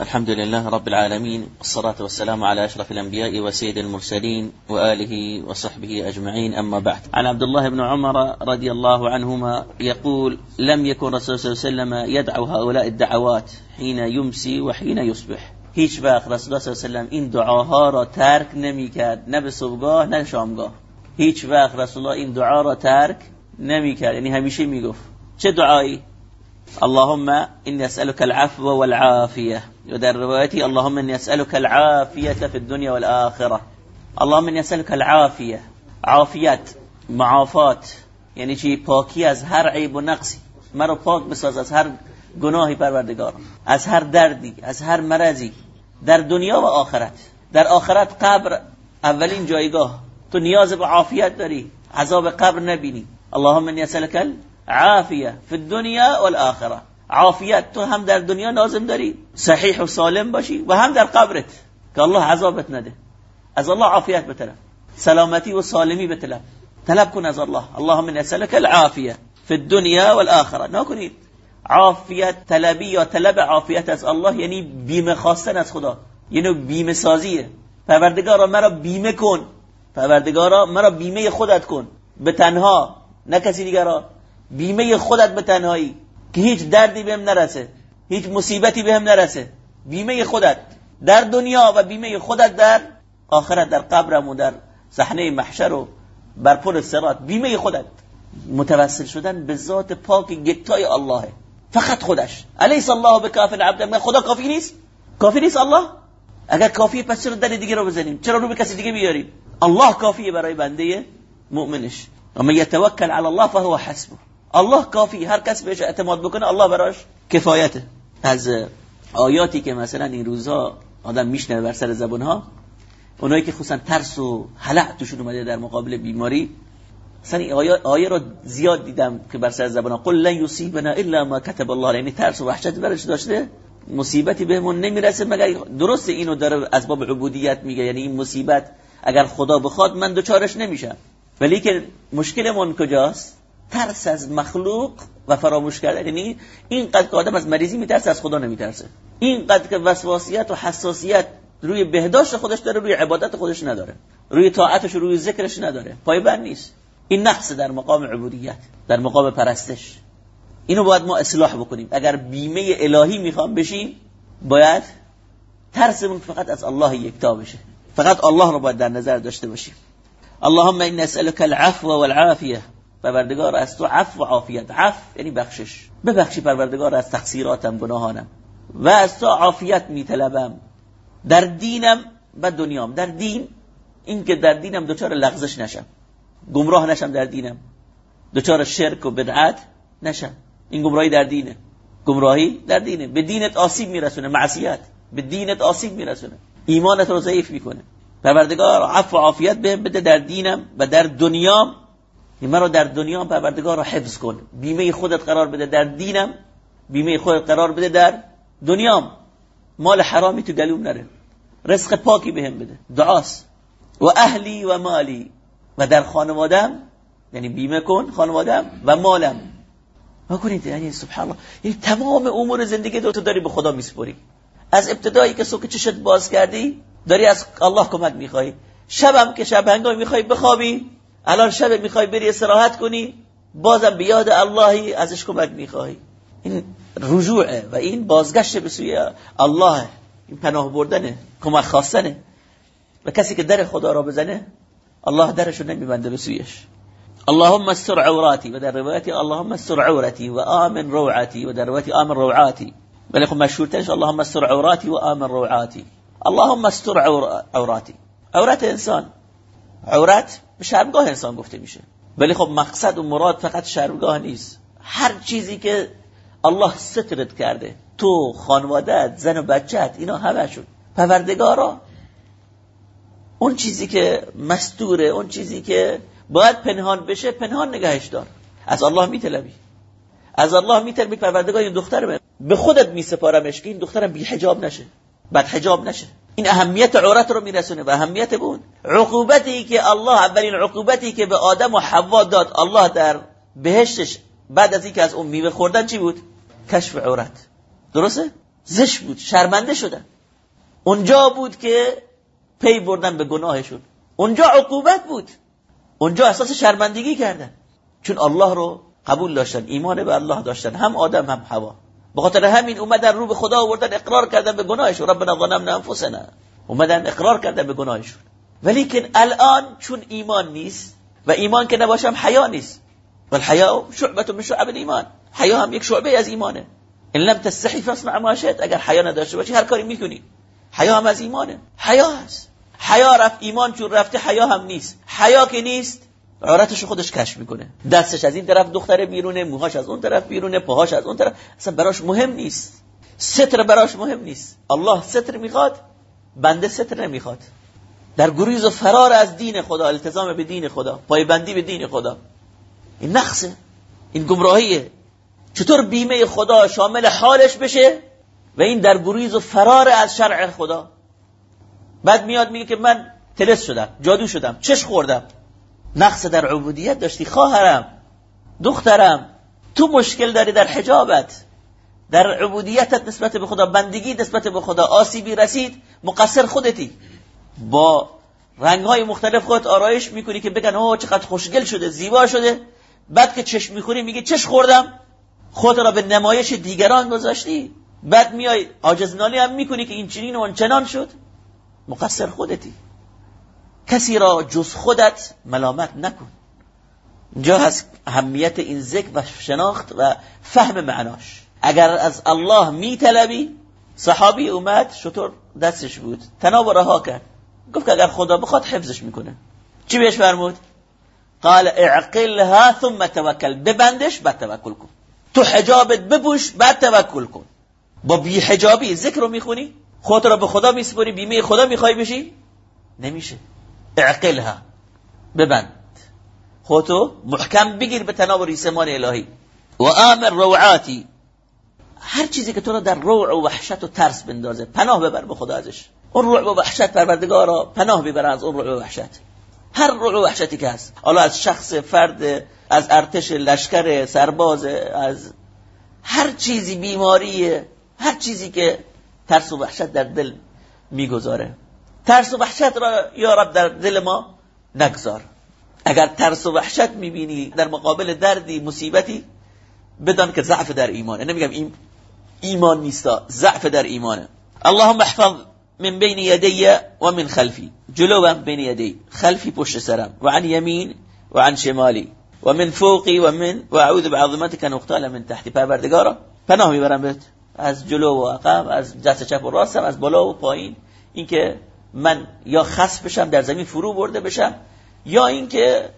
الحمد لله رب العالمين والصلاة والسلام على أشرف الأنبياء وسيد المرسلين وآله وصحبه أجمعين أما بعد عن عبد الله بن عمر رضي الله عنهما يقول لم يكن رسول صلى الله عليه وسلم يدعو هؤلاء الدعوات حين يمسي وحين يصبح هیچ وقت رسول الله صلی الله علیه و این دعاها را ترک نمیکرد نه به صبحگاه نه شامگاه هیچ وقت رسول الله این دعا را ترک نمیکرد یعنی همیشه میگفت چه دعایی اللهم إني أسألك العفو والعافية ودر روايتي اللهم إني أسألك العافية في الدنيا والآخرة. اللهم إني أسألك العافية عافيت معافات. یعنی چی پاکی از هر عیب و نقصی. مرا پاک بساز از هر گناهی پروردگار از هر دردی از هر مرضی. در دنیا و آخرت. در آخرت قبر اولین جایگاه. تو نیاز به عافیت داری عذاب قبر نبینی. اللهم إني أسألك عافیه فی الدنیا والآخرة. عافیت تو هم در دنیا لازم داری صحیح و سالم باشی و هم در قبرت که الله عذابت نده. از الله عافیت بطلب. سلامتی و سالمی بطلب. طلب کن از الله. اللهم من اسالك العافیه فی الدنیا والآخره نکنید. عافیت طلبی یا طلب عافیت از الله یعنی بیمه خواستن از خدا. یعنی بیمه سازیه. پروردگارا مرا بیمه کن. پروردگارا مرا بیمه خودت کن. به تنها. نه کسی دیگر بیمه خودت به تنهایی. که هیچ دردی بهم نرسه هیچ مصیبتی بهم نرسه. بیمه خودت در دنیا و بیمه خودت در آخرت در قبرم و در صحنه محشر و بر پل سرات بیمه خودت متوسل شدن به ذات پاک گتای الله فقط خودش. الیس الله بکاف العبد؟ خدا کافی نیست؟ کافی نیست الله؟ اگر کافیه پس چرا در دیگه رو بزنیم؟ چرا رو به کسی دیگه بیاریم؟ الله کافیه برای بنده مؤمنش. و من یتوکل علی الله فهو حسبه. الله کافی هر کس بهش اعتماد بکنه الله براش کفایته. از آیاتی که مثلا این روزها آدم میشنه بر سر زبان ها اونایی که خصوصا ترس و حلع توشون اومده در مقابل بیماری مثلا این آیه, آیه رو زیاد دیدم که بر سر زبان ها قل لن یصیبنا الا ما كتب الله یعنی ترس و وحشت برش داشته. مصیبتی بهمون نمی‌رسه مگر درست اینو داره از باب عبودیت میگه یعنی این مصیبت اگر خدا بخواد من دوچارش نمیشم. ولی که مشکلمون کجاست؟ ترس از مخلوق و فراموش کردن یعنی اینقدر که آدم از مریضی میترسه از خدا نمیترسه. اینقدر که وسواسیت و حساسیت روی بهداشت خودش داره روی عبادت خودش نداره. روی طاعتش روی ذکرش نداره. پایبند نیست. این نقص در مقام عبودیت در مقام پرستش. اینو باید ما اصلاح بکنیم. اگر بیمه الهی می‌خوام بشیم باید ترسمون فقط از الله یکتا بشه. فقط الله رو باید در نظر داشته باشیم. اللهم این نسألك العفو والعافیه پروردگار از تو عفو و عافیت. عفو یعنی بخشش. ببخشی پروردگار از تقصیراتم گناهانم. و از تو عافیت میطلبم. در دینم و دنیام. در دین اینکه در دینم دوچار لغزش نشم. گمراه نشم در دینم. دوچار شرک و بدعت نشم. این گمراهی در دینه. گمراهی در دینه. به دینت آسیب میرسونه. معصیت. به دینت آسیب میرسونه. ایمانت رو ضعیف می‌کنه. پروردگار عفو و عافیت بهم بده در دینم و در دنیام. مرا در دنیا پروردگار را حفظ کن. بیمه خودت قرار بده در دینم بیمه خودت قرار بده در دنیام. مال حرامی تو گلوم نره. رزق پاکی بهم بده. دعاست. و اهلی و مالی. و در خانوادم یعنی بیمه کن خانوادم و مالم. ما کنید یعنی سبحان الله. یعنی تمام امور زندگی تو داری به خدا میسپری از ابتدایی که سوک چشت باز کردی داری از الله کمک می‌خوای. شبم که شب هنگامی می‌خوای بخوابی. الان شب می‌خوای بری استراحت کنی بازم بیاد اللهی ازش کمک می‌خوای این رجوعه و این بازگشت به سوی الله. این پناه بردنه کمک خواستنه. و کسی که در خدا را بزنه الله درشو نمیبنده به سویش. اللهم استر عوراتی و در روایتی اللهم استر عورتی و آمن روعتی و در روایتی آمن روعاتی ولی خب مشهورترش اللهم استر عوراتی و آمن روعاتی اللهم استر عوراتی عورت انسان. عورت به شرمگاه انسان گفته میشه. ولی خب مقصد و مراد فقط شرمگاه نیست. هر چیزی که الله سترت کرده تو خانوادت زن و بچت اینا شد پروردگارا اون چیزی که مستوره اون چیزی که باید پنهان بشه پنهان نگهش دار. از الله میطلبی از الله میطلبی پروردگار این دختر به خودت میسپارمش که این دخترم بی حجاب نشه. بعد حجاب نشه. این اهمیت عورت رو میرسونه و اهمیت بود عقوبتی که الله اولین عقوبتی که به آدم و حوا داد الله در بهشتش بعد از اینکه از اون میوه خوردن چی بود؟ کشف عورت. درسته؟ زش بود شرمنده شدن. اونجا بود که پی بردن به گناهشون. اونجا عقوبت بود. اونجا احساس شرمندگی کردن. چون الله رو قبول داشتن ایمان به الله داشتن. هم آدم هم هوا به خاطر همین اومدن رو به خدا آوردن اقرار کردن به گناهشون. ربنا ظلمنا انفسنا. اومدن اقرار کردن به گناهشون. ولی که الان چون ایمان نیست و ایمان که نباشم حیا نیست. و الحیا شعبه من شعب ایمان حیا هم یک شعبه از ایمانه. ان لم تستحی فاصنع ما شئت. اگر حیا نداشته باشی هر کاری می‌کنی حیا هم از ایمانه. حیا هست. حیا رفت ایمان چون رفته حیا هم نیست. حیا که نیست عورتش خودش کشف می‌کنه. دستش از این طرف دختر بیرونه موهاش از اون طرف بیرونه پاهاش از اون طرف. اصلا براش مهم نیست. ستر براش مهم نیست. الله ستر می‌خواد بنده ستر نمی‌خواد. در گریز و فرار از دین خدا التزام به دین خدا پایبندی به دین خدا. این نقصه. این گمراهیه. چطور بیمه خدا شامل حالش بشه؟ و این در گریز و فرار از شرع خدا. بعد میاد میگه که من تلس شدم جادو شدم چش خوردم. نقص در عبودیت داشتی. خواهرم دخترم تو مشکل داری در حجابت. در عبودیتت نسبت به خدا بندگی نسبت به خدا. آسیبی رسید مقصر خودتی. با رنگ های مختلف خود آرایش می‌کنی که بگن اوه چقدر خوشگل شده زیبا شده. بعد که چشم می‌خوری میگه چش خوردم. خود را به نمایش دیگران گذاشتی. بعد میای آجزنالی هم می‌کنی که این چنین و چنان شد. مقصر خودتی. کسی را جز خودت ملامت نکن. اینجا هست اهمیت این ذکر و شناخت و فهم معناش. اگر از الله میطلبی صحابی اومد شطور دستش بود. تناب رها کرد. گفت که اگر خدا بخواد حفظش می‌کنه. چی بهش فرمود؟ قال اعقلها ثم توکل. ببندش بعد توکل کن. تو حجابت ببوش بعد توکل کن. با بی حجابی ذکر رو می‌خونی؟ خودت را به خدا میسپری بیمه خدا می‌خوای بشی؟ نمیشه. اعقلها. ببند. خودتو محکم بگیر به تناب ریسمان الهی. و آمر روعاتی. هر چیزی که تو را در روع و وحشت و ترس بندازه پناه ببر به خدا ازش. اون روع و وحشت پروردگارا پناه ببر از اون روع و وحشت. هر روع و وحشتی که هست. حالا از شخص فرد از ارتش لشکر سرباز از هر چیزی بیماریه هر چیزی که ترس و وحشت در دل می‌گذاره. ترس و وحشت را یا رب در دل ما نگذار. اگر ترس و وحشت می‌بینی در مقابل دردی مصیبتی بدان که ضعف در ایمانه. نمیگم این ایمان نیستا ضعف در ایمانه. اللهم احفظ من بین یدی و من خلفی. جلوم بین یدی. خلفی پشت سرم. و عن یمین و عن شمالی. و من فوقی و من و اعوذ بعظمتك ان من تحتی. پروردگارا پناه می‌برم بهت. از جلو و عقب از دست چپ و راستم از بالا و پایین. اینکه من یا خس بشم در زمین فرو برده بشم یا اینکه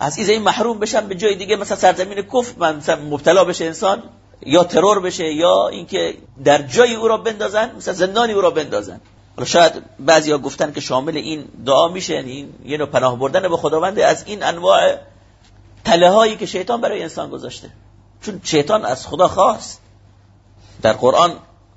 از این محروم بشم به جای دیگه مثلا سرزمین کف من مبتلا بشه انسان یا ترور بشه یا اینکه در جای او را بندازن مثلا زندانی او را بندازن. حالا شاید بعضیا گفتن که شامل این دعا میشه یعنی یه نوع پناه بردن به خداوند از این انواع تله هایی که شیطان برای انسان گذاشته. چون شیطان از خدا خواست. در قرآن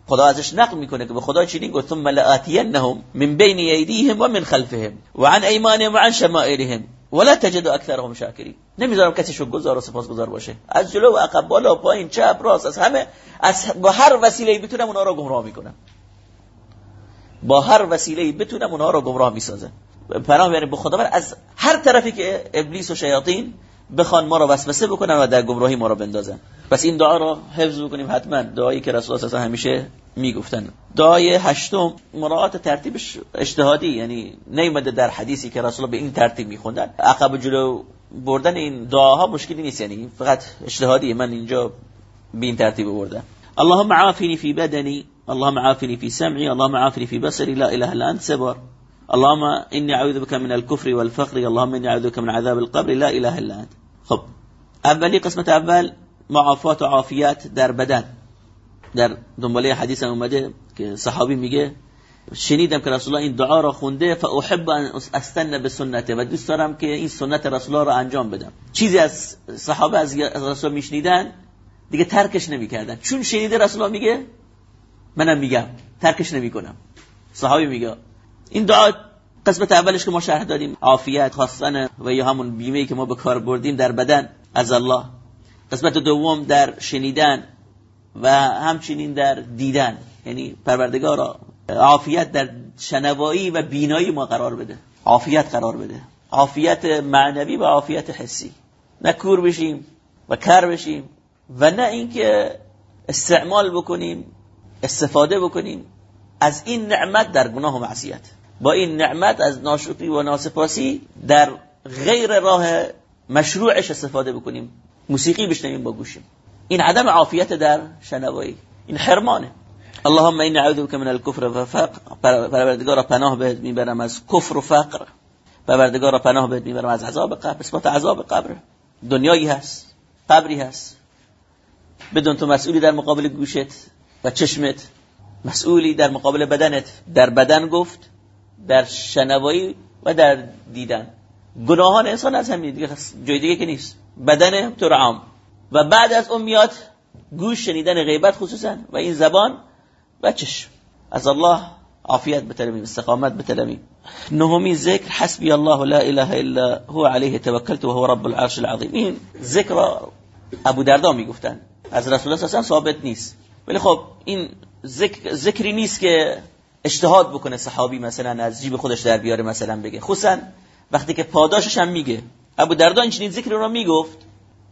خدا ازش نقل می‌کنه که به خدا چنین گفت ثم لآتینهم من بین ایدیهم و من خلفهم و عن ایمانهم و عن شمائلهم ولا تجد اکثرهم شاکرین. نمی‌ذارم کسی شکرگزار و سپاسگزار باشه. از جلو و عقب بالا پایین چپ راست از همه از با هر وسیله بتونم اونها رو گمراه می‌کنم. با هر وسیله بتونم اونها رو گمراه می‌سازم. پناه به خدا از هر طرفی که ابلیس و شیاطین بخوان ما را وسوسه بکنن و در گمراهی ما را بندازن. پس این دعا را حفظ بکنیم حتما دعایی که رسول الله همیشه می‌گفتن. دعای هشتم مراعات ترتیبش اجتهادی یعنی نیومده در حدیثی که رسول به این ترتیب میخوندن. عقب جلو بردن این دعاها مشکلی نیست یعنی فقط اجتهادی. من اینجا به این ترتیب بردم اللهم عافني في بدني اللهم عافني في سمعي اللهم عافني في بصري لا اله الا انت سبر اللهم اني اعوذ بك من الكفر والفقر اللهم اني اعوذ بك من عذاب القبر. لا اله الا انت خب. اولی قسمت اول معافات و عافیت در بدن. در دنباله حدیث اومده که صحابی میگه شنیدم که رسول الله این دعا را خونده فاحب ان استن به سنته و دوست دارم که این سنت رسول الله را انجام بدم. چیزی از صحابه از رسول میشنیدن دیگه ترکش نمی‌کردن. چون شنیده رسول الله میگه منم میگم ترکش نمی‌کنم. صحابی میگه این دعا قسمت اولش که ما شرح دادیم عافیت خواستن و یا همون بیمه که ما به کار بردیم در بدن از الله. قسمت دوم در شنیدن و همچنین در دیدن. یعنی پروردگارا عافیت در شنوایی و بینایی ما قرار بده. عافیت قرار بده. عافیت معنوی و عافیت حسی. نه کور بشیم و کر بشیم و نه اینکه استعمال بکنیم استفاده بکنیم. از این نعمت در گناه و معصیت. با این نعمت از ناشکری و ناسپاسی در غیر راه مشروعش استفاده بکنیم. موسیقی بشنویم با گوشیم. این عدم عافیت در شنوایی. این حرمانه اللهم این اعوذ بك من الكفر و فقر پروردگار پناه بهت می‌برم از کفر و فقر. پروردگار پناه بهت می‌برم از عذاب قبر. اثبات عذاب قبر. دنیایی هست. قبری هست. بدون تو مسئولی در مقابل گوشت و چشمت. مسئولی در مقابل بدنت. در بدن گفت در شنوایی و در دیدن. گناهان انسان از همین دیگه جای دیگه که نیست. بدن تو عام. و بعد از اون میاد گوش شنیدن غیبت خصوصا و این زبان و چشم. از الله عافیت بتلمیم استقامت بتلمیم نهمی ذکر حسبی الله لا اله الا هو عليه توکلت و هو رب العرش العظیم. این ذکر ابو دردا می‌گفتن. از رسول الله صلی ثابت نیست. ولی خب این ذکر ذکری نیست که اجتهاد بکنه صحابی مثلا از جیب خودش در بیاره مثلا بگه. خصوصا وقتی که پاداشش هم میگه. ابو دردا این چنین ذکر رو می‌گفت.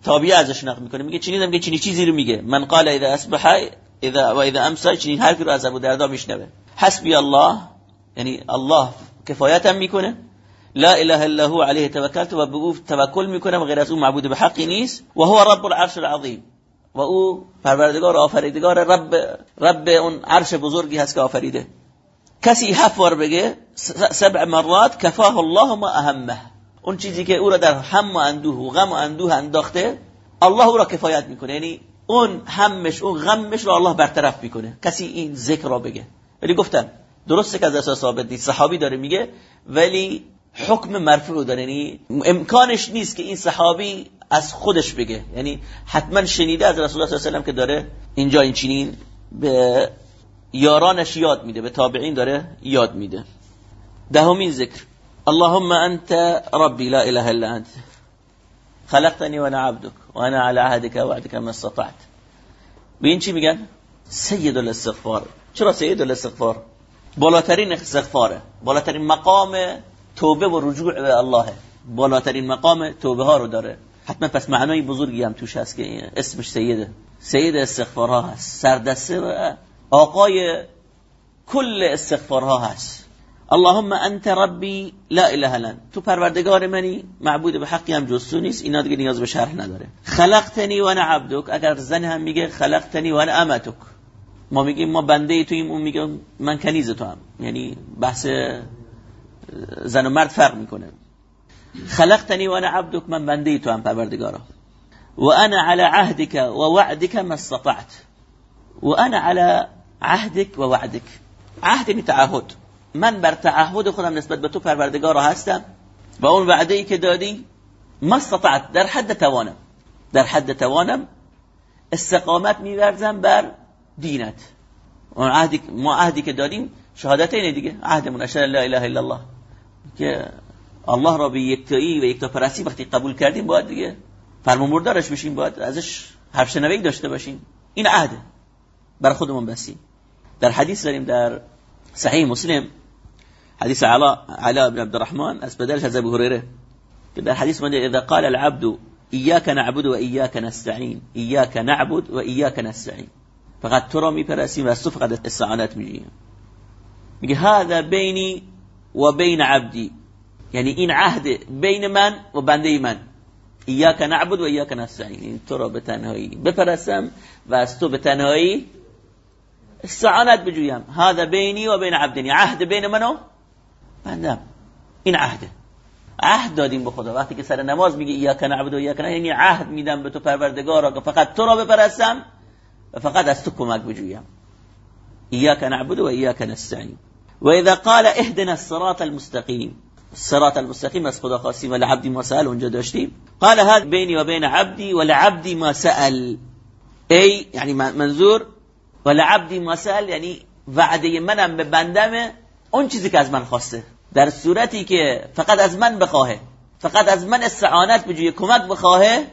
تابعه ازش نقل می‌کنه. میگه چنین که چنین چیزی رو میگه. من قال اذا اصبح اذا و اذا امسى چنین حرفی رو از ابو دردا میشنوه. حسبی الله. یعنی الله کفایتم می‌کنه. لا اله الا هو عليه توکلت و بگو توکل می‌کنم غیر از اون معبود به حقی نیست. و هو رب العرش العظیم. و او پروردگار آفریدگار رب رب اون عرش بزرگی هست که آفریده. کسی هفت بار بگه سبع مرات کفاه الله ما اهمه. اون چیزی که او را در هم و اندوه و غم و اندوه انداخته الله او را کفایت می‌کنه. یعنی اون همش اون غمش را الله برطرف می‌کنه. کسی این ذکر را بگه. ولی گفتن درسته که از اساس ثابت نیست. صحابی داره میگه ولی حکم مرفوع داره. یعنی امکانش نیست که این صحابی از خودش بگه. یعنی حتما شنیده از رسول الله صلی الله علیه و که داره اینجا این چنین به یارانش یاد میده به تابعین داره یاد میده. دهمین ذکر. اللهم انت ربي لا اله الا انت. خلقتني وانا عبدك وانا على عهدك وعدك ما استطعت. به چی میگن؟ سید الاستغفار. چرا سید الاستغفار؟ بالاترین استغفاره. بالاترین مقام توبه و رجوع به الله بالاترین مقام توبه ها رو داره. حتما پس معنای بزرگی هم توش هست که اسمش سیده. سید استغفارها هست. سردسته و آقای کل استغفارها هست. اللهم انت ربی لا اله الا تو پروردگار منی. معبود به حقی هم جز تو نیست. اینا دیگه نیاز به شرح نداره. خلقتنی و انا عبدک. اگر زن هم میگه خلقتنی و انا امتک. ما میگیم ما بنده ای تویم اون میگه من کنیز تو هم. یعنی بحث زن و مرد فرق می‌کنه. خلقتنی و أنا عبدک من بنده تو هم پروردگارا. و أنا على عهدك و وعدك ما استطعت. و أنا على عهدك و وعدك عهد یعنی تعهد. من بر تعهد خودم نسبت به تو پروردگارا هستم. و اون وعده ای که دادی ما استطعت. در حد توانم. در حد توانم استقامت میورزم بر دینت. اون عهدی ما عهدی که دادیم شهادتین دیگه. عهدمون. اشهد لا اله الا الله. که الله را به یکتایی و یکتا پرستی وقتی قبول کردیم باید دیگه فرمانبردارش بشیم باید ازش حرف شنوی داشته باشیم. این عهده بر خودمون بسیم در حدیث داریم در صحیح مسلم حديث علاء علاء بن عبد الرحمن أسبدلش هذا أبو هريرة كده الحديث من إذا قال العبد إياك نعبد وإياك نستعين إياك نعبد وإياك نستعين فقد ترى می‌پرسیم و فقد استعانت میگیم میگه هذا بيني وبين عبدي يعني إن عهد بين من وبندي من. إياك نعبد وإياك نستعين این تو را به تنهایی بپرسم و از تو به تنهایی استعانت بجویم. هذا بيني وبين عبدي عهد بين منو بندم. این عهده عهد دادیم به خدا. وقتی که سر نماز میگه ایاک نعبد و ایاک یعنی عهد میدم به تو پروردگارا که فقط تو را بپرستم و فقط از تو کمک بجویم. ایاک نعبد و ایاک نستعین. و اذا قال اهدنا الصراط المستقیم. الصراط المستقیم از خدا خواستیم و لعبدی ما سأل اونجا داشتیم. قال هذا بینی و بین عبدی و لعبدی ما سأل. ای یعنی منظور و لعبدی ما سأل یعنی وعده منم به بندم اون چیزی که از من خواسته. در صورتی که فقط از من بخواهه فقط از من استعانت بجوی کمک بخواهه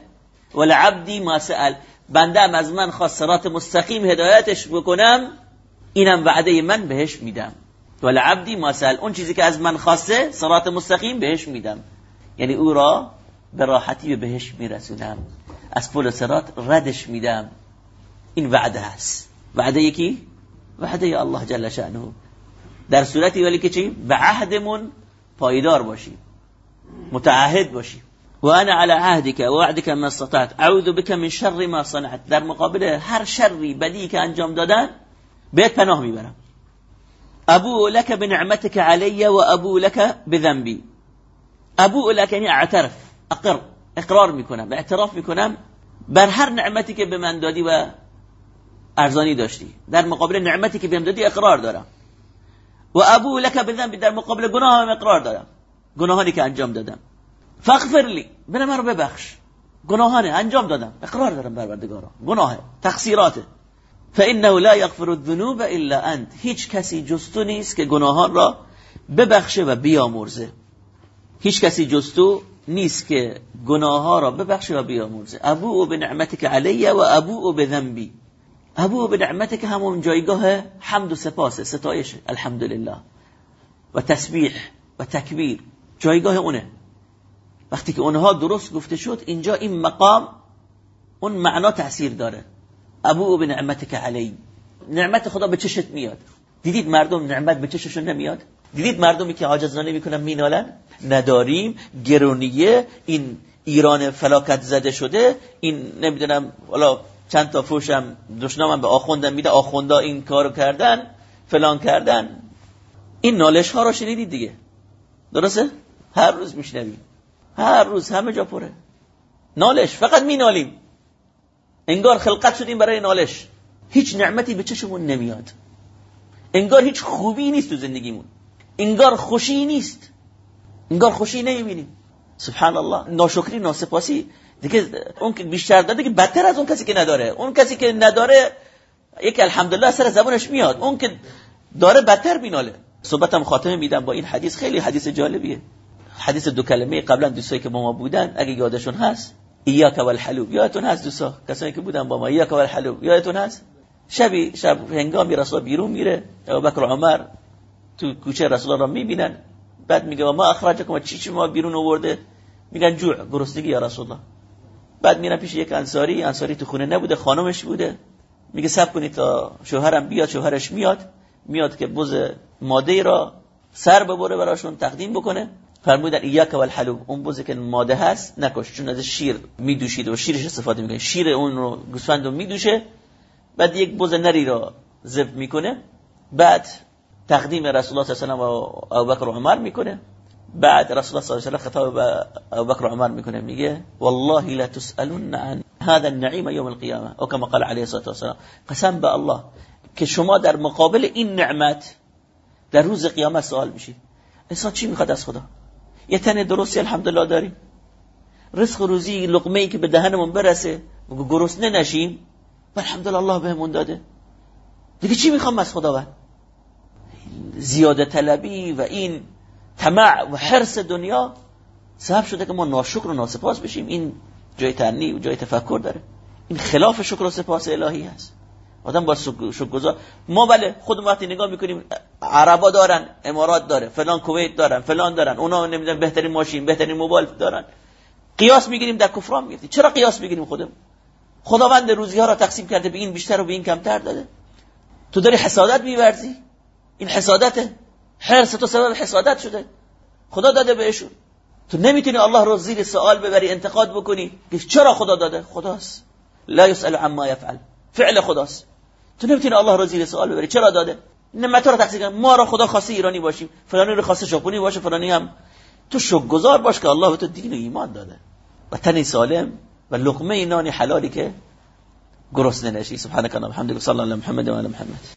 ولعبدی ما سأل. بنده از من خواست سرات مستقیم هدایتش بکنم. اینم وعده من بهش میدم. ولعبدی ما سال اون چیزی که از من خواسته صراط مستقیم بهش میدم. یعنی او را به راحتی بهش میرسونم. از پل سرات ردش میدم. این وعده هست. وعده یکی؟ وعده الله جل شأنه. در صورتی ولی که چی؟ به عهدمون پایدار باشیم. متعهد باشیم. و انا على عهدك و وعدك ما استطعت. اعوذ بك من شر ما صنعت. در مقابل هر شری بدی که انجام دادن بهت پناه می‌برم. ابو لك بنعمتك علي و ابو لك بذنبي. ابو لك یعنی اعترف اقر اقرار می‌کنم اعتراف می‌کنم بر هر نعمتی که به من دادی و ارزانی داشتی. در مقابل نعمتی که بهم دادی اقرار دارم. و ابو لك بذنبی در مقابل گناه هم اقرار دارم. گناهانی که انجام دادم. فاغفر لی بنا من ببخش. گناهانه انجام دادم. اقرار دارم پروردگارا. گناه تقصیراته. فانه لا یغفر الذنوب الا انت هیچ کسی جستو نیست که گناهان را ببخشه و بیامرزه. هیچ کسی جستو نیست که گناه را ببخشه و بیامرزه. ابو به نعمتک علیه و ابو به ذنبی. ابو به نعمتک همون جایگاه حمد و سپاس ستایش. الحمدلله. و تسبیح و تکبیر. جایگاه اونه. وقتی که اونها درست گفته شد اینجا این مقام اون معنا تاثیر داره. ابو به نعمتک علی نعمت خدا به چشت میاد. دیدید مردم نعمت به چششون نمیاد؟ دیدید مردمی که عاجزانه می‌کنن مینالن؟ نداریم. گرونیه. این ایران فلاکت زده شده. این نمی‌دونم حالا چند تا فوشم دشنامم به آخوندم میده. آخوندا این کارو کردن فلان کردن. این نالش ها رو شنیدید دیگه. درسته؟ هر روز میشنویم. هر روز همه جا پره. نالش. فقط مینالیم. انگار خلقت شدیم برای نالش. هیچ نعمتی به چشمون نمیاد. انگار هیچ خوبی نیست تو زندگیمون. انگار خوشی نیست. انگار خوشی نمی‌بینیم. سبحان الله ناشکری ناسپاسی. دیگه اون که بیشتر داره دیگه بدتر از اون کسی که نداره. اون کسی که نداره یک الحمدلله سر زبانش میاد. اون که داره بدتر بیناله صحبتم خاتمه میدم با این حدیث. خیلی حدیث جالبیه. حدیث دو کلمه قبلا دوستایی که با ما بودن اگه یادشون هست ایاک والحلوب. یادتون هست دوستا؟ کسانی که بودن با ما. ایاک والحلوب. یادتون هست؟ شبی شب هنگامی رسول بیرون میره. ابوبکر عمر تو کوچه رسول را می‌بینن. بعد میگه ما اخرجکم چی چی ما بیرون آورده؟ میگن جوع گرسنگی یا رسول الله. بعد میرن پیش یک انصاری. انصاری تو خونه نبوده خانمش بوده. میگه سب کنید تا شوهرم بیاد شوهرش میاد. میاد که بز ماده را سر ببره براشون تقدیم بکنه. فرمودن ایاک والحلوب. اون بزی که ماده هست نکش. چون از شیر میدوشید و شیرش استفاده می‌کنه. شیر اون رو گوسفند رو میدوشه بعد یک بز نری را ذبح می‌کنه. بعد تقدیم رسول الله صلی الله علیه و ابوبکر و عمر می‌کنه. بعد رسول الله صلی الله علیه و خطاب به ابوبکر و عمر می‌کنه. میگه والله لا تسالون عن هذا النعيم يوم القيامه او كما قال عليه الصلاه والسلام. قسم به الله که شما در مقابل این نعمت در روز قیامت سوال میشید. انسان چی می‌خواد از خدا؟ یه تن درستی الحمدلله داریم. رزق روزی لقمه ای که به دهنمون برسه و گرسنه نشیم. الحمدلله الله بهمون داده. دیگه چی می‌خوام از خداوند؟ زیاده طلبی و این طمع و حرس دنیا سبب شده که ما ناشکر و ناسپاس بشیم. این جای تنی و جای تفکر داره. این خلاف شکر و سپاس الهی هست. آدم با شکر ما بله خودمون وقتی نگاه می‌کنیم عربا دارن امارات داره فلان کویت دارن فلان دارن اونا نمی‌دونن بهترین ماشین بهترین موبایل دارن. قیاس می‌گیریم در کفران می‌گیریم چرا قیاس می‌گیریم خودمون خداوند روزی ها را تقسیم کرده به این بیشتر و به این کمتر داده. تو داری حسادت میورزی. این حسادته حرس تو سبب حسادت شده. خدا داده بهشون. تو نمی‌تونی الله رو زیر سوال ببری انتقاد بکنی. چرا خدا داده؟ خداست. لا يسأل عما يفعل فعل خداست. تو نمی‌تونی الله رو زیر سوال ببری. چرا داده؟ نعمت رو تقسیم ما را خدا خواسته ایرانی باشیم. فلانی رو خواسته ژاپنی باشه فلانی هم. تو شکرگزار باش که الله به تو دین و ایمان داده. و تن سالم و لقمه نان حلالی که گرسنه نشی. سبحانك اللهم وبحمدك صلی الله علی محمد و علی محمد.